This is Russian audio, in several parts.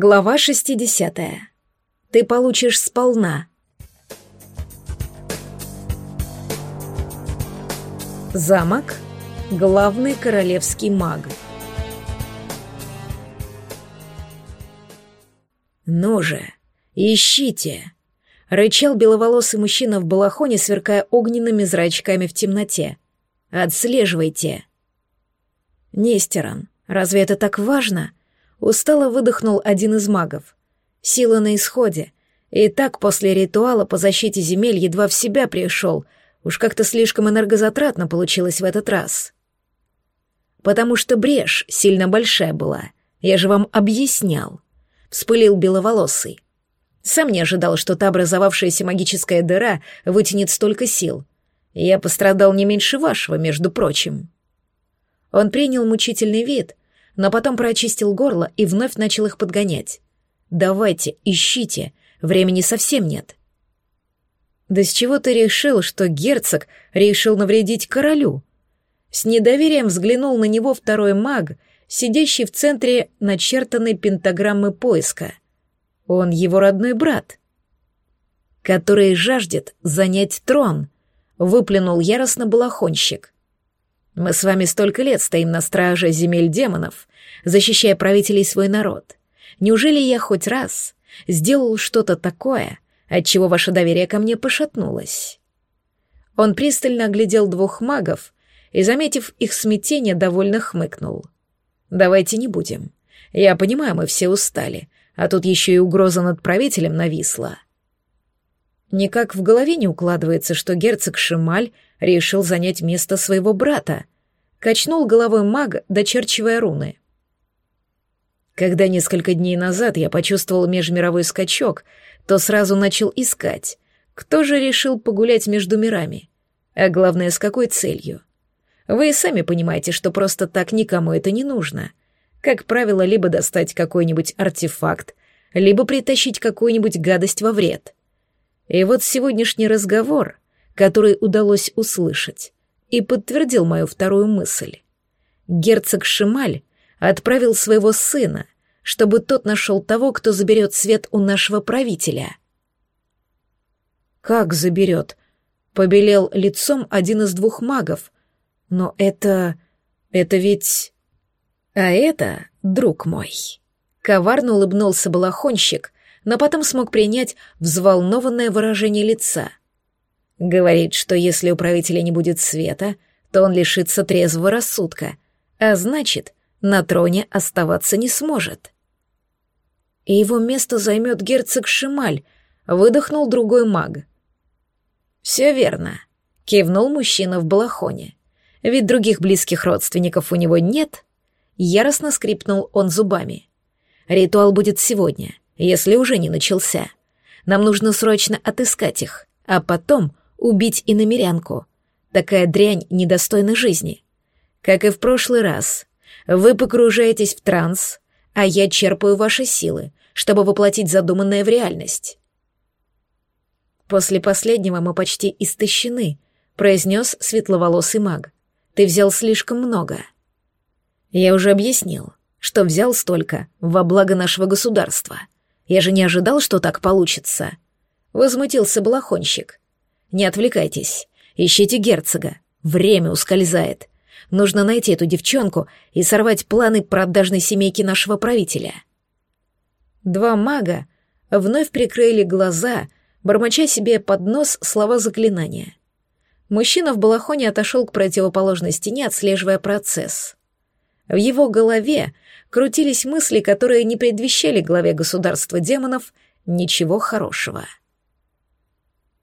Глава 60. Ты получишь сполна. Замок. Главный королевский маг. «Ну же, ищите!» — рычал беловолосый мужчина в балахоне, сверкая огненными зрачками в темноте. «Отслеживайте!» «Нестерон, разве это так важно?» Устало выдохнул один из магов. Сила на исходе. И так после ритуала по защите земель едва в себя пришел. Уж как-то слишком энергозатратно получилось в этот раз. Потому что брешь сильно большая была. Я же вам объяснял. Вспылил беловолосый. Сам не ожидал, что та образовавшаяся магическая дыра вытянет столько сил. Я пострадал не меньше вашего, между прочим. Он принял мучительный вид, но потом прочистил горло и вновь начал их подгонять. «Давайте, ищите, времени совсем нет». «Да с чего ты решил, что герцог решил навредить королю?» С недоверием взглянул на него второй маг, сидящий в центре начертанной пентаграммы поиска. Он его родной брат, который жаждет занять трон, выплюнул яростно балахонщик. Мы с вами столько лет стоим на страже земель демонов, защищая правителей свой народ. Неужели я хоть раз сделал что-то такое, от чего ваше доверие ко мне пошатнулось?» Он пристально оглядел двух магов и, заметив их смятение, довольно хмыкнул. «Давайте не будем. Я понимаю, мы все устали, а тут еще и угроза над правителем нависла». Никак в голове не укладывается, что герцог Шималь решил занять место своего брата. Качнул головой маг, дочерчивая руны. Когда несколько дней назад я почувствовал межмировой скачок, то сразу начал искать, кто же решил погулять между мирами, а главное, с какой целью. Вы и сами понимаете, что просто так никому это не нужно. Как правило, либо достать какой-нибудь артефакт, либо притащить какую-нибудь гадость во вред. И вот сегодняшний разговор, который удалось услышать, и подтвердил мою вторую мысль. Герцог Шималь отправил своего сына, чтобы тот нашел того, кто заберет свет у нашего правителя. «Как заберет?» — побелел лицом один из двух магов. «Но это... это ведь...» «А это, друг мой...» Коварно улыбнулся балахонщик, но потом смог принять взволнованное выражение лица. Говорит, что если у правителя не будет света, то он лишится трезвого рассудка, а значит, на троне оставаться не сможет. И его место займет герцог Шималь, выдохнул другой маг. «Все верно», — кивнул мужчина в балахоне. «Ведь других близких родственников у него нет?» Яростно скрипнул он зубами. «Ритуал будет сегодня, если уже не начался. Нам нужно срочно отыскать их, а потом убить и намерянку. Такая дрянь недостойна жизни. Как и в прошлый раз, вы погружаетесь в транс, а я черпаю ваши силы, чтобы воплотить задуманное в реальность. После последнего мы почти истощены, произнес светловолосый маг. Ты взял слишком много. Я уже объяснил, что взял столько во благо нашего государства. Я же не ожидал, что так получится. Возмутился балахонщик. Не отвлекайтесь. Ищите герцога. Время ускользает. Нужно найти эту девчонку и сорвать планы продажной семейки нашего правителя. Два мага вновь прикрыли глаза, бормоча себе под нос слова заклинания. Мужчина в балахоне отошел к противоположной стене, отслеживая процесс. В его голове крутились мысли, которые не предвещали главе государства демонов ничего хорошего.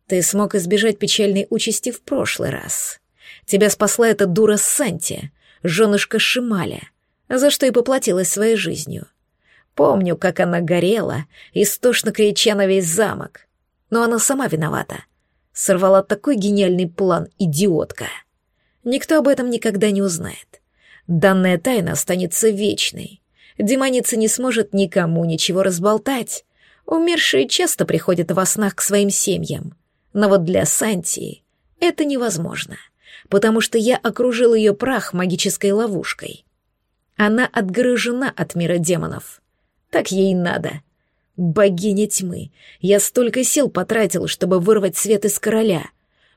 Ты смог избежать печальной участи в прошлый раз. Тебя спасла эта дура Санти, женушка Шималя, за что и поплатилась своей жизнью. Помню, как она горела, истошно крича на весь замок. Но она сама виновата. Сорвала такой гениальный план, идиотка. Никто об этом никогда не узнает. Данная тайна останется вечной. Демоница не сможет никому ничего разболтать. Умершие часто приходят во снах к своим семьям. Но вот для Сантии это невозможно, потому что я окружил ее прах магической ловушкой. Она отгорожена от мира демонов. Так ей надо. Богиня тьмы, я столько сил потратил, чтобы вырвать свет из короля.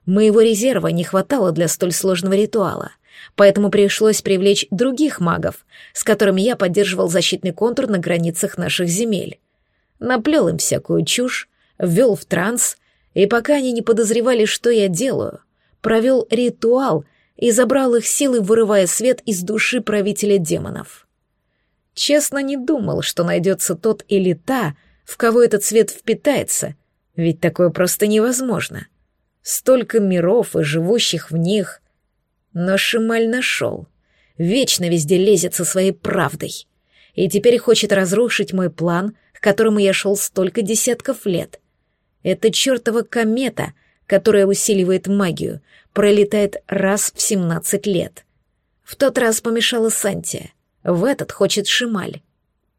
Моего резерва не хватало для столь сложного ритуала, поэтому пришлось привлечь других магов, с которыми я поддерживал защитный контур на границах наших земель. Наплел им всякую чушь, ввел в транс, и пока они не подозревали, что я делаю, провел ритуал и забрал их силы, вырывая свет из души правителя демонов. Честно, не думал, что найдется тот или та, в кого этот свет впитается, ведь такое просто невозможно. Столько миров и живущих в них. Но Шималь нашел. Вечно везде лезет со своей правдой. И теперь хочет разрушить мой план, к которому я шел столько десятков лет. Это чертова комета, которая усиливает магию, пролетает раз в семнадцать лет. В тот раз помешала Сантия, в этот хочет Шималь.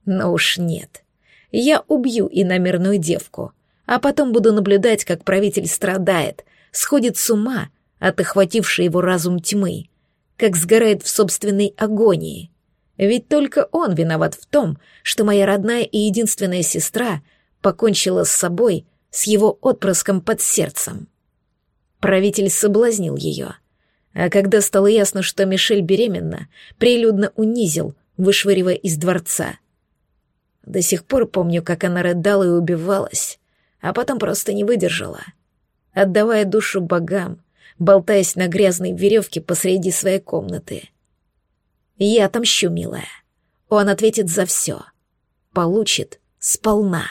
Но уж нет. Я убью иномерную девку, а потом буду наблюдать, как правитель страдает, сходит с ума от охватившей его разум тьмы, как сгорает в собственной агонии. Ведь только он виноват в том, что моя родная и единственная сестра покончила с собой с его отпрыском под сердцем. Правитель соблазнил ее, а когда стало ясно, что Мишель беременна, прилюдно унизил, вышвыривая из дворца — до сих пор помню, как она рыдала и убивалась, а потом просто не выдержала. Отдавая душу богам, болтаясь на грязной веревке посреди своей комнаты. Я отомщу, милая. Он ответит за все. Получит сполна.